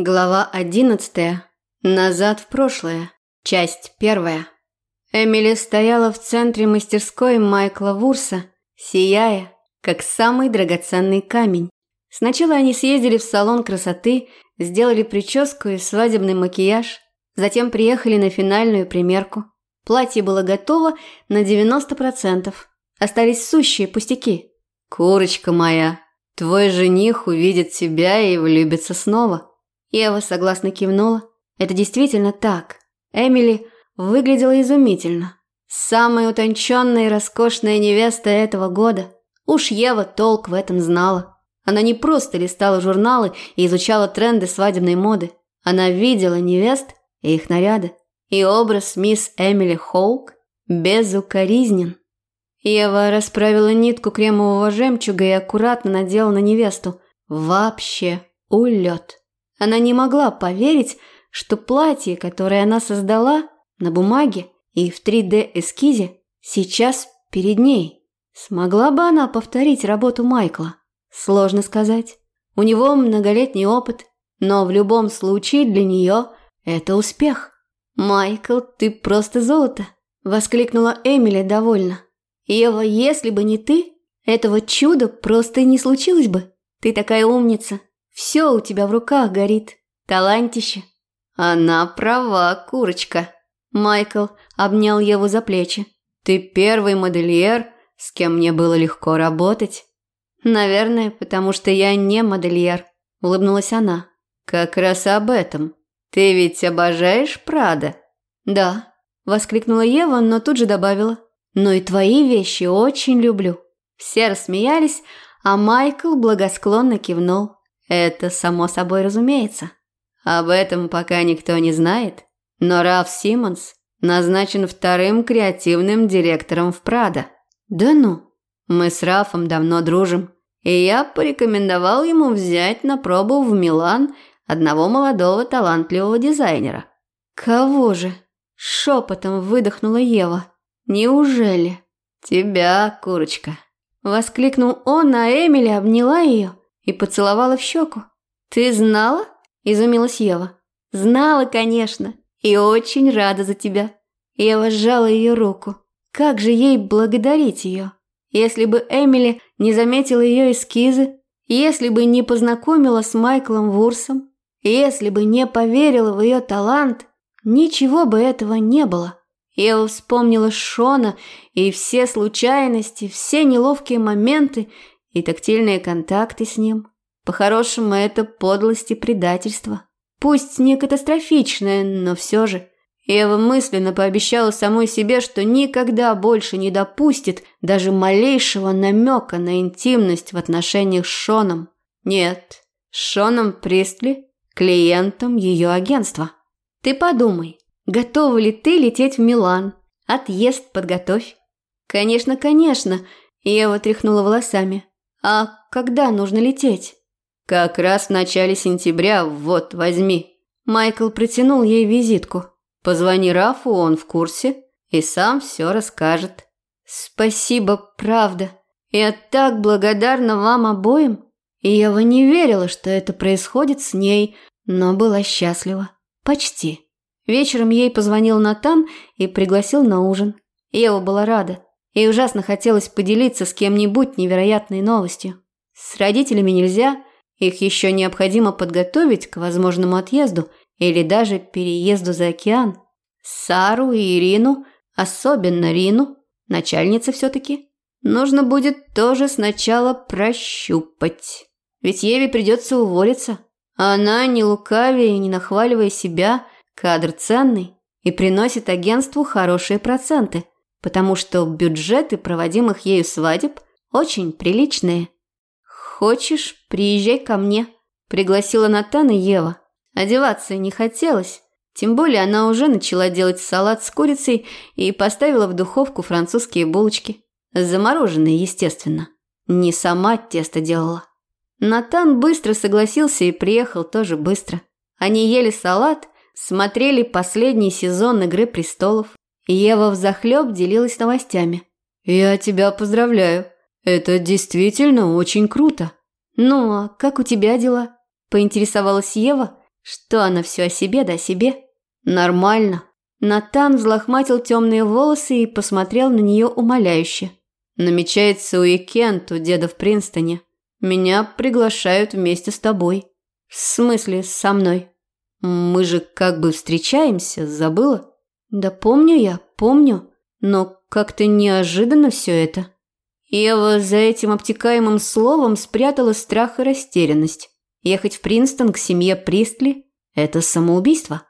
Глава одиннадцатая. Назад в прошлое. Часть первая. Эмили стояла в центре мастерской Майкла Вурса, сияя, как самый драгоценный камень. Сначала они съездили в салон красоты, сделали прическу и свадебный макияж, затем приехали на финальную примерку. Платье было готово на 90%. Остались сущие пустяки. «Курочка моя, твой жених увидит тебя и влюбится снова», Ева согласно кивнула. Это действительно так. Эмили выглядела изумительно. Самая утонченная и роскошная невеста этого года. Уж Ева толк в этом знала. Она не просто листала журналы и изучала тренды свадебной моды. Она видела невест и их наряды. И образ мисс Эмили Хоук безукоризнен. Ева расправила нитку кремового жемчуга и аккуратно надела на невесту. Вообще улет. Она не могла поверить, что платье, которое она создала на бумаге и в 3D-эскизе, сейчас перед ней. Смогла бы она повторить работу Майкла? Сложно сказать. У него многолетний опыт, но в любом случае для нее это успех. «Майкл, ты просто золото!» – воскликнула Эмили довольно. «Ева, если бы не ты, этого чуда просто не случилось бы. Ты такая умница, все у тебя в руках горит. Талантище. Она права, курочка. Майкл обнял его за плечи. Ты первый модельер, с кем мне было легко работать. Наверное, потому что я не модельер, улыбнулась она. Как раз об этом. Ты ведь обожаешь Прада? Да, воскликнула Ева, но тут же добавила. Но и твои вещи очень люблю. Все рассмеялись, а Майкл благосклонно кивнул. Это само собой разумеется. Об этом пока никто не знает, но Раф Симмонс назначен вторым креативным директором в Прадо. Да ну, мы с Рафом давно дружим, и я порекомендовал ему взять на пробу в Милан одного молодого талантливого дизайнера. Кого же? Шепотом выдохнула Ева. Неужели? Тебя, курочка. Воскликнул он, а Эмили обняла ее и поцеловала в щеку. «Ты знала?» – изумилась Ева. «Знала, конечно, и очень рада за тебя». Ева сжала ее руку. Как же ей благодарить ее? Если бы Эмили не заметила ее эскизы, если бы не познакомила с Майклом Вурсом, если бы не поверила в ее талант, ничего бы этого не было. Ева вспомнила Шона и все случайности, все неловкие моменты и тактильные контакты с ним. По-хорошему, это подлость и предательство. Пусть не катастрофичное, но все же. Ева мысленно пообещала самой себе, что никогда больше не допустит даже малейшего намека на интимность в отношениях с Шоном. Нет, с Шоном Пристли, клиентом ее агентства. Ты подумай, готова ли ты лететь в Милан? Отъезд подготовь. Конечно, конечно, Ева тряхнула волосами. А когда нужно лететь? Как раз в начале сентября, вот, возьми. Майкл протянул ей визитку. Позвони Рафу, он в курсе и сам все расскажет. Спасибо, правда. Я так благодарна вам обоим. И Ева не верила, что это происходит с ней, но была счастлива. Почти. Вечером ей позвонил Натан и пригласил на ужин. Ева была рада. Ей ужасно хотелось поделиться с кем-нибудь невероятной новостью. С родителями нельзя, их еще необходимо подготовить к возможному отъезду или даже переезду за океан. Сару и Ирину, особенно Рину, начальница все-таки, нужно будет тоже сначала прощупать. Ведь Еве придется уволиться. Она, не лукавя и не нахваливая себя, кадр ценный и приносит агентству хорошие проценты – потому что бюджеты проводимых ею свадеб очень приличные. «Хочешь, приезжай ко мне», – пригласила Натана Ева. Одеваться не хотелось, тем более она уже начала делать салат с курицей и поставила в духовку французские булочки. Замороженные, естественно. Не сама тесто делала. Натан быстро согласился и приехал тоже быстро. Они ели салат, смотрели последний сезон «Игры престолов», Ева взахлеб делилась новостями. «Я тебя поздравляю. Это действительно очень круто». «Ну, а как у тебя дела?» – поинтересовалась Ева, Что она все о себе да о себе? Нормально. Натан взлохматил темные волосы и посмотрел на нее умоляюще. Намечается уикенд у деда в Принстоне. Меня приглашают вместе с тобой. В смысле, со мной? Мы же как бы встречаемся, забыла? Да помню я, помню. Но как-то неожиданно все это. Ева за этим обтекаемым словом спрятала страх и растерянность. Ехать в Принстон к семье Пристли – это самоубийство.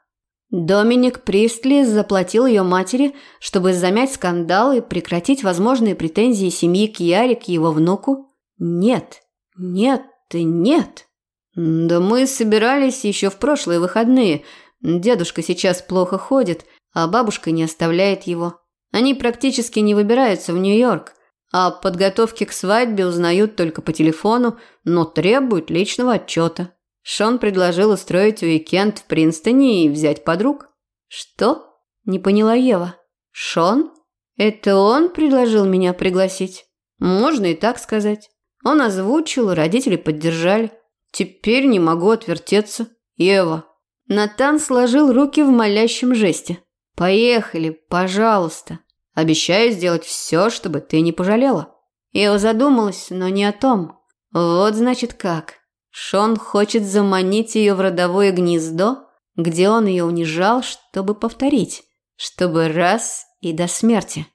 Доминик Пристли заплатил ее матери, чтобы замять скандал и прекратить возможные претензии семьи Кьяри к его внуку? Нет, нет и нет. Да мы собирались еще в прошлые выходные. Дедушка сейчас плохо ходит, а бабушка не оставляет его. Они практически не выбираются в Нью-Йорк. А подготовки к свадьбе узнают только по телефону, но требуют личного отчета. Шон предложил устроить уикенд в Принстоне и взять подруг. Что? Не поняла Ева. Шон? Это он предложил меня пригласить? Можно и так сказать. Он озвучил, родители поддержали. Теперь не могу отвертеться. Ева. Натан сложил руки в молящем жесте. Поехали, пожалуйста. Обещаю сделать все, чтобы ты не пожалела. Я задумалась, но не о том. Вот значит как. Шон хочет заманить ее в родовое гнездо, где он ее унижал, чтобы повторить. Чтобы раз и до смерти.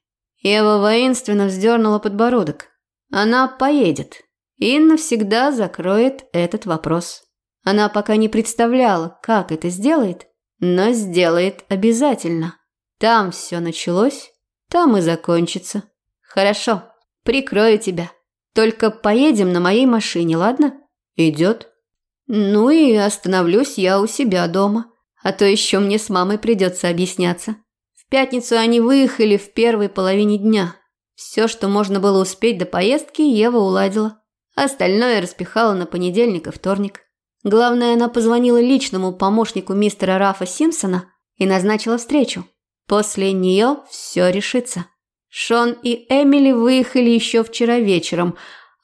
Ева воинственно вздернула подбородок. Она поедет и навсегда закроет этот вопрос. Она пока не представляла, как это сделает, но сделает обязательно. Там все началось, там и закончится. Хорошо, прикрою тебя. Только поедем на моей машине, ладно? Идет. Ну и остановлюсь я у себя дома. А то еще мне с мамой придется объясняться. В пятницу они выехали в первой половине дня. Все, что можно было успеть до поездки, Ева уладила. Остальное распихала на понедельник и вторник. Главное, она позвонила личному помощнику мистера Рафа Симпсона и назначила встречу. После нее все решится. Шон и Эмили выехали еще вчера вечером,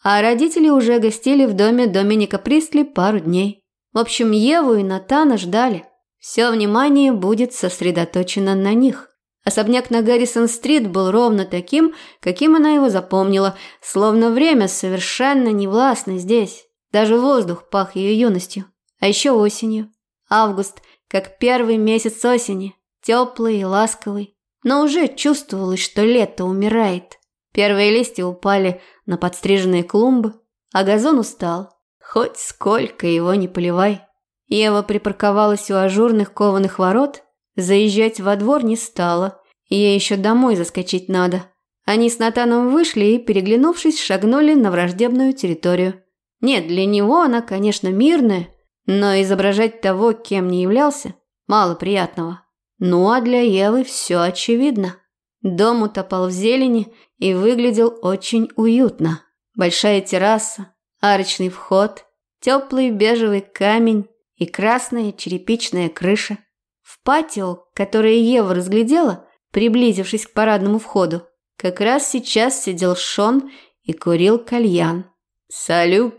а родители уже гостили в доме Доминика Пристли пару дней. В общем, Еву и Натана ждали. Все внимание будет сосредоточено на них. Особняк на Гаррисон-стрит был ровно таким, каким она его запомнила, словно время совершенно не властно здесь. Даже воздух пах ее юностью. А еще осенью. Август, как первый месяц осени теплый и ласковый, но уже чувствовалось, что лето умирает. Первые листья упали на подстриженные клумбы, а газон устал. Хоть сколько его не поливай. Ева припарковалась у ажурных кованых ворот, заезжать во двор не стала, ей еще домой заскочить надо. Они с Натаном вышли и, переглянувшись, шагнули на враждебную территорию. Нет, для него она, конечно, мирная, но изображать того, кем не являлся, мало приятного. Ну а для Евы все очевидно. Дом утопал в зелени и выглядел очень уютно. Большая терраса, арочный вход, теплый бежевый камень и красная черепичная крыша. В патио, которое Ева разглядела, приблизившись к парадному входу, как раз сейчас сидел Шон и курил кальян. «Салю!» –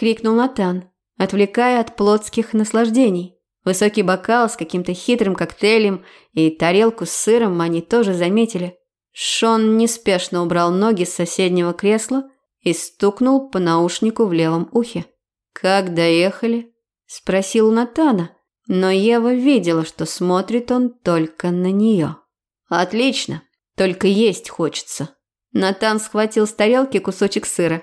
крикнул Натан, отвлекая от плотских наслаждений. Высокий бокал с каким-то хитрым коктейлем и тарелку с сыром они тоже заметили. Шон неспешно убрал ноги с соседнего кресла и стукнул по наушнику в левом ухе. «Как доехали?» – спросил Натана, но Ева видела, что смотрит он только на нее. «Отлично, только есть хочется». Натан схватил с тарелки кусочек сыра.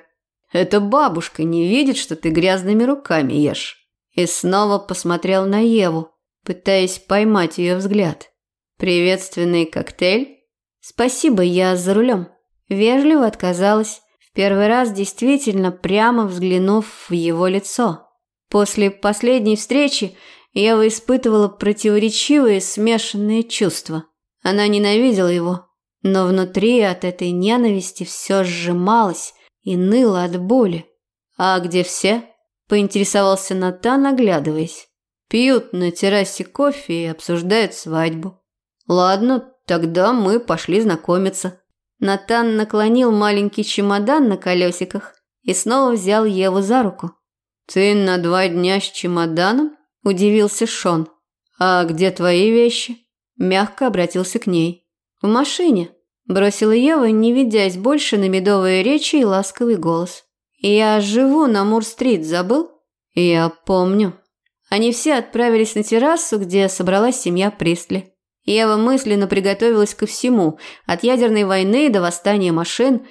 «Эта бабушка не видит, что ты грязными руками ешь» и снова посмотрел на Еву, пытаясь поймать ее взгляд. «Приветственный коктейль?» «Спасибо, я за рулем». Вежливо отказалась, в первый раз действительно прямо взглянув в его лицо. После последней встречи Ева испытывала противоречивые смешанные чувства. Она ненавидела его, но внутри от этой ненависти все сжималось и ныло от боли. «А где все?» поинтересовался Натан, оглядываясь. Пьют на террасе кофе и обсуждают свадьбу. Ладно, тогда мы пошли знакомиться. Натан наклонил маленький чемодан на колесиках и снова взял Еву за руку. «Ты на два дня с чемоданом?» – удивился Шон. «А где твои вещи?» Мягко обратился к ней. «В машине», – бросила Ева, не ведясь больше на медовые речи и ласковый голос. «Я живу на Мур-стрит, забыл?» «Я помню». Они все отправились на террасу, где собралась семья Пристли. Ева мысленно приготовилась ко всему, от ядерной войны до восстания машин,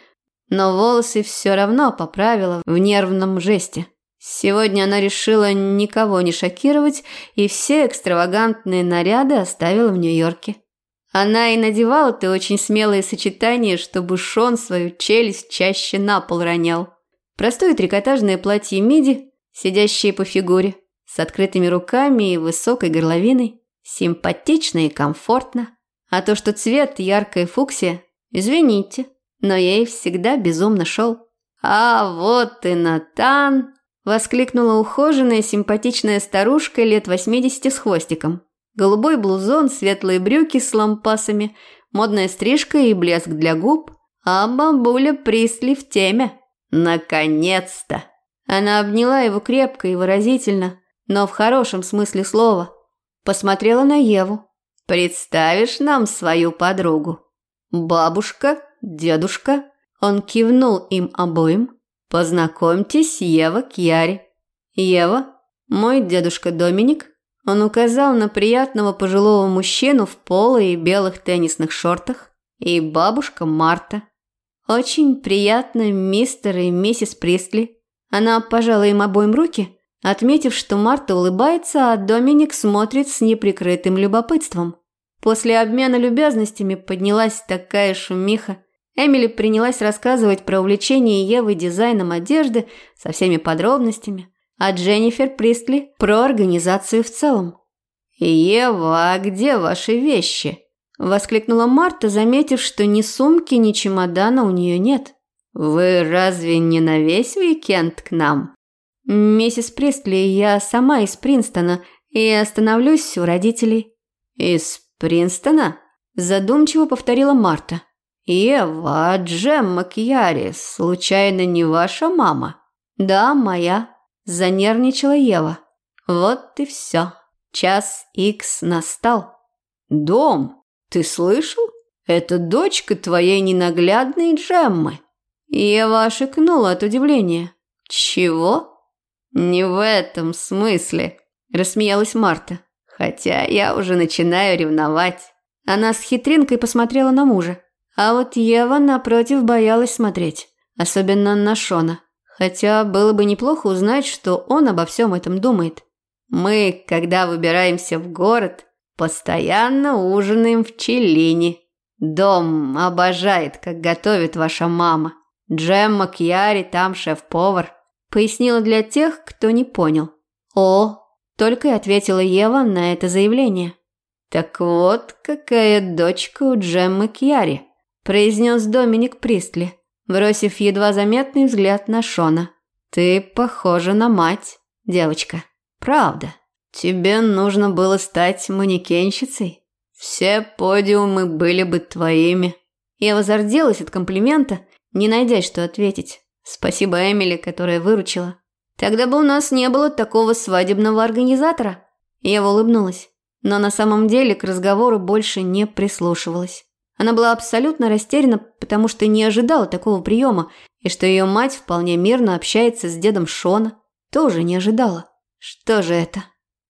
но волосы все равно поправила в нервном жесте. Сегодня она решила никого не шокировать и все экстравагантные наряды оставила в Нью-Йорке. Она и надевала-то очень смелые сочетания, чтобы Шон свою челюсть чаще на пол ронял. Простое трикотажное платье миди, сидящее по фигуре, с открытыми руками и высокой горловиной, симпатично и комфортно. А то, что цвет яркой фуксия, извините, но ей всегда безумно шел. А вот и Натан Воскликнула ухоженная, симпатичная старушка лет 80 с хвостиком. Голубой блузон, светлые брюки с лампасами, модная стрижка и блеск для губ. А бабуля Присли в теме. Наконец-то! Она обняла его крепко и выразительно, но в хорошем смысле слова. Посмотрела на Еву. «Представишь нам свою подругу?» «Бабушка, дедушка?» Он кивнул им обоим, Познакомьтесь, Ева Кьяри. Ева, мой дедушка Доминик. Он указал на приятного пожилого мужчину в поло и белых теннисных шортах. И бабушка Марта. Очень приятно, мистер и миссис Присли. Она пожала им обоим руки, отметив, что Марта улыбается, а Доминик смотрит с неприкрытым любопытством. После обмена любезностями поднялась такая шумиха, Эмили принялась рассказывать про увлечение Евы дизайном одежды со всеми подробностями, а Дженнифер Пристли про организацию в целом. «Ева, а где ваши вещи?» – воскликнула Марта, заметив, что ни сумки, ни чемодана у нее нет. «Вы разве не на весь уикенд к нам?» «Миссис Пристли, я сама из Принстона и остановлюсь у родителей». «Из Принстона?» – задумчиво повторила Марта. «Ева, а Джем Макьяри, случайно не ваша мама?» «Да, моя», – занервничала Ева. «Вот и все. Час икс настал». «Дом, ты слышал? Это дочка твоей ненаглядной Джеммы». Ева ошикнула от удивления. «Чего?» «Не в этом смысле», – рассмеялась Марта. «Хотя я уже начинаю ревновать». Она с хитринкой посмотрела на мужа. А вот Ева, напротив, боялась смотреть. Особенно на Шона. Хотя было бы неплохо узнать, что он обо всем этом думает. Мы, когда выбираемся в город, постоянно ужинаем в Челине. Дом обожает, как готовит ваша мама. Джем Макьяри там шеф-повар. Пояснила для тех, кто не понял. О, только и ответила Ева на это заявление. Так вот, какая дочка у Джем Макьяри произнес Доминик Пристли, бросив едва заметный взгляд на Шона. «Ты похожа на мать, девочка. Правда. Тебе нужно было стать манекенщицей. Все подиумы были бы твоими». Я возорделась от комплимента, не найдя, что ответить. Спасибо Эмили, которая выручила. Тогда бы у нас не было такого свадебного организатора. Я улыбнулась, но на самом деле к разговору больше не прислушивалась. Она была абсолютно растеряна, потому что не ожидала такого приема, и что ее мать вполне мирно общается с дедом Шона. Тоже не ожидала. Что же это?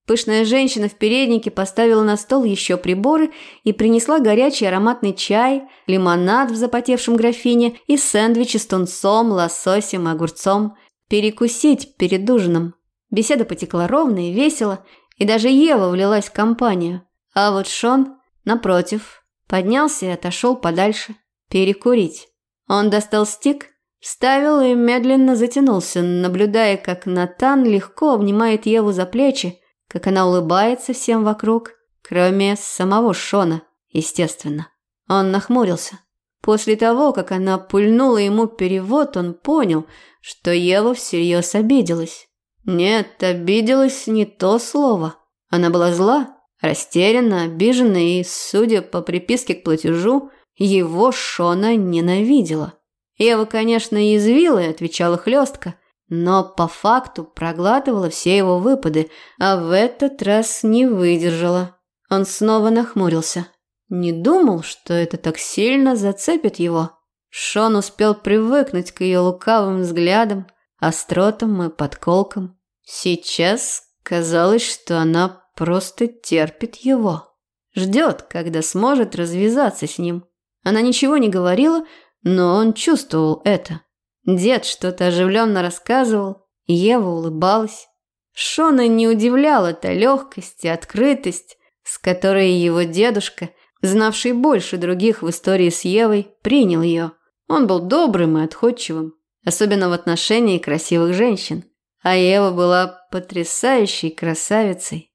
Пышная женщина в переднике поставила на стол еще приборы и принесла горячий ароматный чай, лимонад в запотевшем графине и сэндвичи с тунцом, лососем и огурцом. Перекусить перед ужином. Беседа потекла ровно и весело, и даже Ева влилась в компанию. А вот Шон, напротив, Поднялся и отошел подальше. Перекурить. Он достал стик, вставил и медленно затянулся, наблюдая, как Натан легко обнимает Еву за плечи, как она улыбается всем вокруг, кроме самого Шона, естественно. Он нахмурился. После того, как она пульнула ему перевод, он понял, что Ева всерьез обиделась. Нет, обиделась не то слово. Она была зла, Растерянно, обижена и, судя по приписке к платежу, его Шона ненавидела. Ева, конечно, язвила и отвечала хлестко, но по факту проглатывала все его выпады, а в этот раз не выдержала. Он снова нахмурился. Не думал, что это так сильно зацепит его. Шон успел привыкнуть к ее лукавым взглядам, остротам и подколкам. Сейчас казалось, что она просто терпит его. Ждет, когда сможет развязаться с ним. Она ничего не говорила, но он чувствовал это. Дед что-то оживленно рассказывал, Ева улыбалась. Шона не удивляла та легкость и открытость, с которой его дедушка, знавший больше других в истории с Евой, принял ее. Он был добрым и отходчивым, особенно в отношении красивых женщин. А Ева была потрясающей красавицей.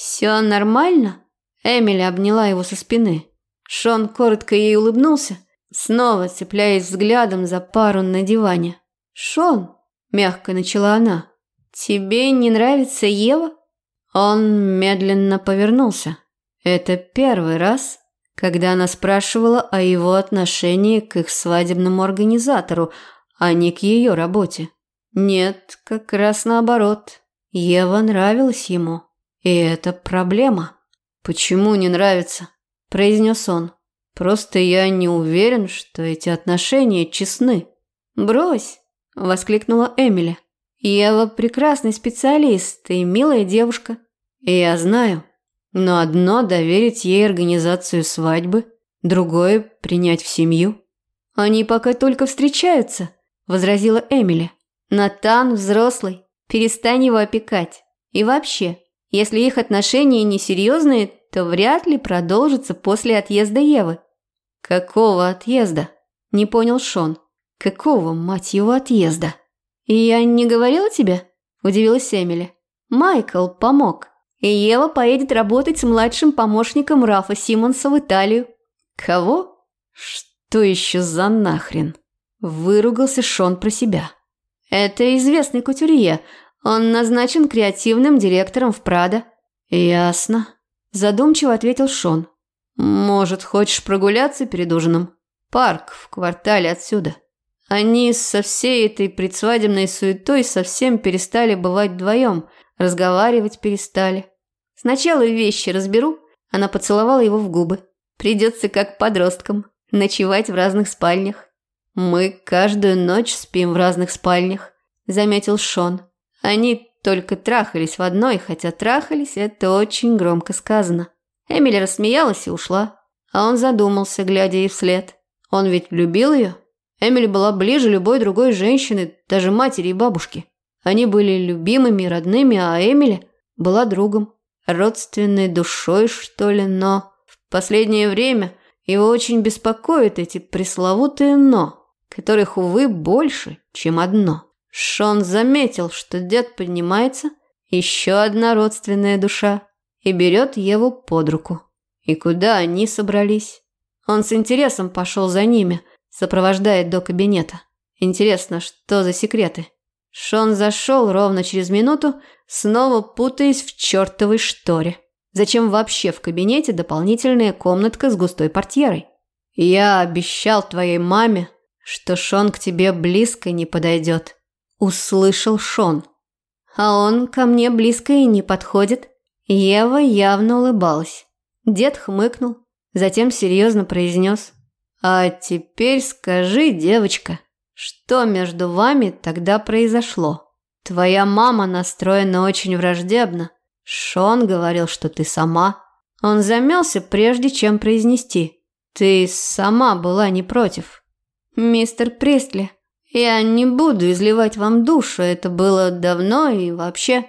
«Все нормально?» Эмили обняла его со спины. Шон коротко ей улыбнулся, снова цепляясь взглядом за пару на диване. «Шон!» – мягко начала она. «Тебе не нравится Ева?» Он медленно повернулся. Это первый раз, когда она спрашивала о его отношении к их свадебному организатору, а не к ее работе. Нет, как раз наоборот. Ева нравилась ему. И это проблема. «Почему не нравится?» – произнес он. «Просто я не уверен, что эти отношения честны». «Брось!» – воскликнула Эмили. «Ева прекрасный специалист и милая девушка». «Я знаю», но одно – доверить ей организацию свадьбы, другое – принять в семью. «Они пока только встречаются», – возразила Эмили. «Натан взрослый, перестань его опекать. И вообще, если их отношения несерьезные, то вряд ли продолжатся после отъезда Евы». «Какого отъезда?» – не понял Шон. «Какого, мать его, отъезда?» «Я не говорила тебе?» – удивилась Эмили. «Майкл помог и Ева поедет работать с младшим помощником Рафа Симонса в Италию. Кого? Что еще за нахрен? Выругался Шон про себя. Это известный кутюрье. Он назначен креативным директором в Прадо. Ясно. Задумчиво ответил Шон. Может, хочешь прогуляться перед ужином? Парк в квартале отсюда. Они со всей этой предсвадебной суетой совсем перестали бывать вдвоем, разговаривать перестали. Сначала вещи разберу. Она поцеловала его в губы. Придется как подросткам ночевать в разных спальнях. Мы каждую ночь спим в разных спальнях, заметил Шон. Они только трахались в одной, хотя трахались это очень громко сказано. Эмили рассмеялась и ушла, а он задумался, глядя ей вслед. Он ведь любил ее. Эмили была ближе любой другой женщины, даже матери и бабушки. Они были любимыми родными, а Эмили была другом родственной душой, что ли, но в последнее время его очень беспокоят эти пресловутые «но», которых, увы, больше, чем одно. Шон заметил, что дед поднимается, еще одна родственная душа, и берет Еву под руку. И куда они собрались? Он с интересом пошел за ними, сопровождая до кабинета. Интересно, что за секреты? Шон зашел ровно через минуту, снова путаясь в чертовой шторе. Зачем вообще в кабинете дополнительная комнатка с густой портьерой? Я обещал твоей маме, что Шон к тебе близко не подойдет. Услышал Шон. А он ко мне близко и не подходит. Ева явно улыбалась. Дед хмыкнул, затем серьезно произнес. А теперь скажи, девочка, что между вами тогда произошло? Твоя мама настроена очень враждебно. Шон говорил, что ты сама. Он замялся, прежде чем произнести. Ты сама была не против. Мистер Пристли, я не буду изливать вам душу, это было давно и вообще.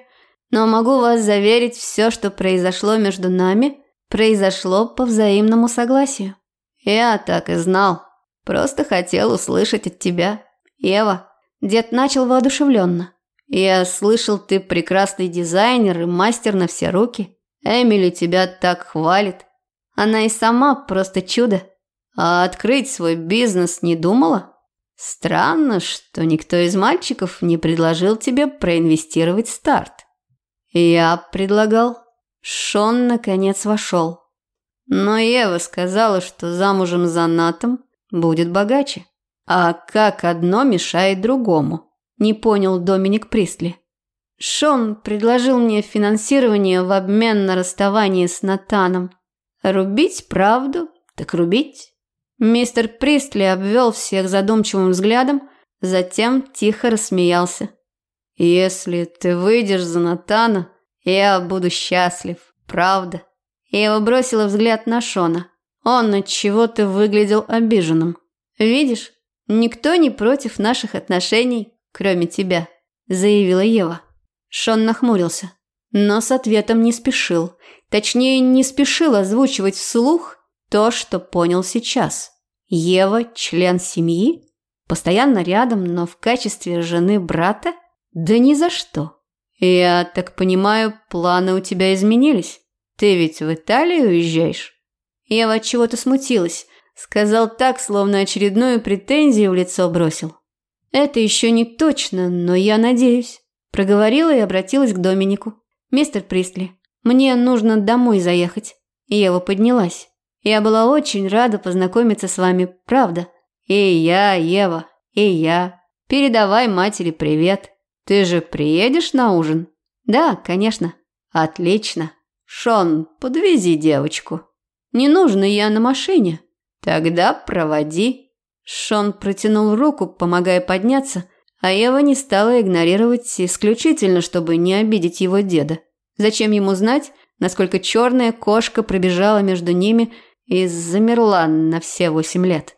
Но могу вас заверить, все, что произошло между нами, произошло по взаимному согласию. Я так и знал. Просто хотел услышать от тебя. Ева, дед начал воодушевленно. Я слышал, ты прекрасный дизайнер и мастер на все руки. Эмили тебя так хвалит. Она и сама просто чудо. А открыть свой бизнес не думала? Странно, что никто из мальчиков не предложил тебе проинвестировать старт. Я предлагал. Шон наконец вошел. Но Ева сказала, что замужем за Натом будет богаче. А как одно мешает другому? Не понял Доминик Пристли. Шон предложил мне финансирование в обмен на расставание с Натаном. Рубить правду, так рубить. Мистер Пристли обвел всех задумчивым взглядом, затем тихо рассмеялся. «Если ты выйдешь за Натана, я буду счастлив, правда?» Я бросила взгляд на Шона. Он от чего-то выглядел обиженным. «Видишь, никто не против наших отношений, кроме тебя», – заявила Ева. Шон нахмурился, но с ответом не спешил. Точнее, не спешил озвучивать вслух то, что понял сейчас. Ева – член семьи? Постоянно рядом, но в качестве жены брата? Да ни за что. Я так понимаю, планы у тебя изменились? Ты ведь в Италию уезжаешь? Ева от чего-то смутилась. Сказал так, словно очередную претензию в лицо бросил. Это еще не точно, но я надеюсь. Проговорила и обратилась к Доминику. «Мистер Пристли, мне нужно домой заехать». Ева поднялась. «Я была очень рада познакомиться с вами, правда?» «И я, Ева, и я. Передавай матери привет. Ты же приедешь на ужин?» «Да, конечно». «Отлично. Шон, подвези девочку». «Не нужно, я на машине». «Тогда проводи». Шон протянул руку, помогая подняться, а Ева не стала игнорировать исключительно, чтобы не обидеть его деда. Зачем ему знать, насколько черная кошка пробежала между ними и замерла на все восемь лет?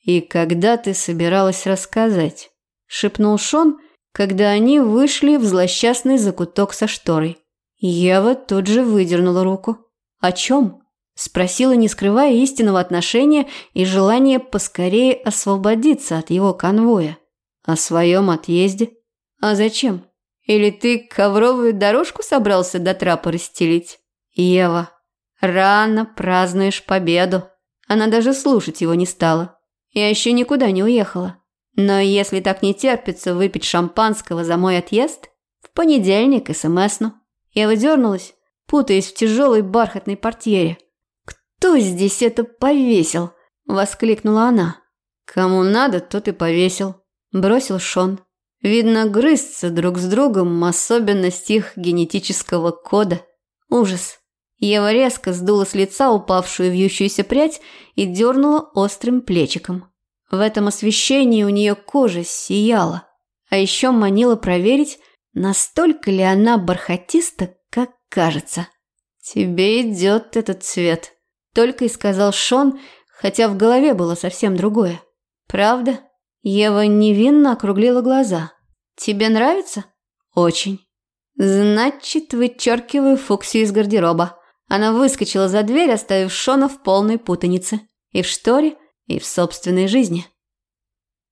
«И когда ты собиралась рассказать?» – шепнул Шон, когда они вышли в злосчастный закуток со шторой. Ева тут же выдернула руку. «О чем?» – спросила, не скрывая истинного отношения и желания поскорее освободиться от его конвоя. О своем отъезде? А зачем? Или ты ковровую дорожку собрался до трапа расстелить? Ева, рано празднуешь победу. Она даже слушать его не стала. Я еще никуда не уехала. Но если так не терпится выпить шампанского за мой отъезд, в понедельник СМСну. Я выдернулась, путаясь в тяжелой бархатной портьере. «Кто здесь это повесил?» – воскликнула она. «Кому надо, тот и повесил», бросил Шон. Видно, грызться друг с другом особенность их генетического кода. Ужас. Ева резко сдула с лица упавшую вьющуюся прядь и дернула острым плечиком. В этом освещении у нее кожа сияла, а еще манила проверить, настолько ли она бархатиста, как кажется. «Тебе идет этот цвет», – только и сказал Шон, хотя в голове было совсем другое. «Правда?» Ева невинно округлила глаза. «Тебе нравится?» «Очень». «Значит, вычеркиваю Фуксию из гардероба». Она выскочила за дверь, оставив Шона в полной путанице. И в шторе, и в собственной жизни.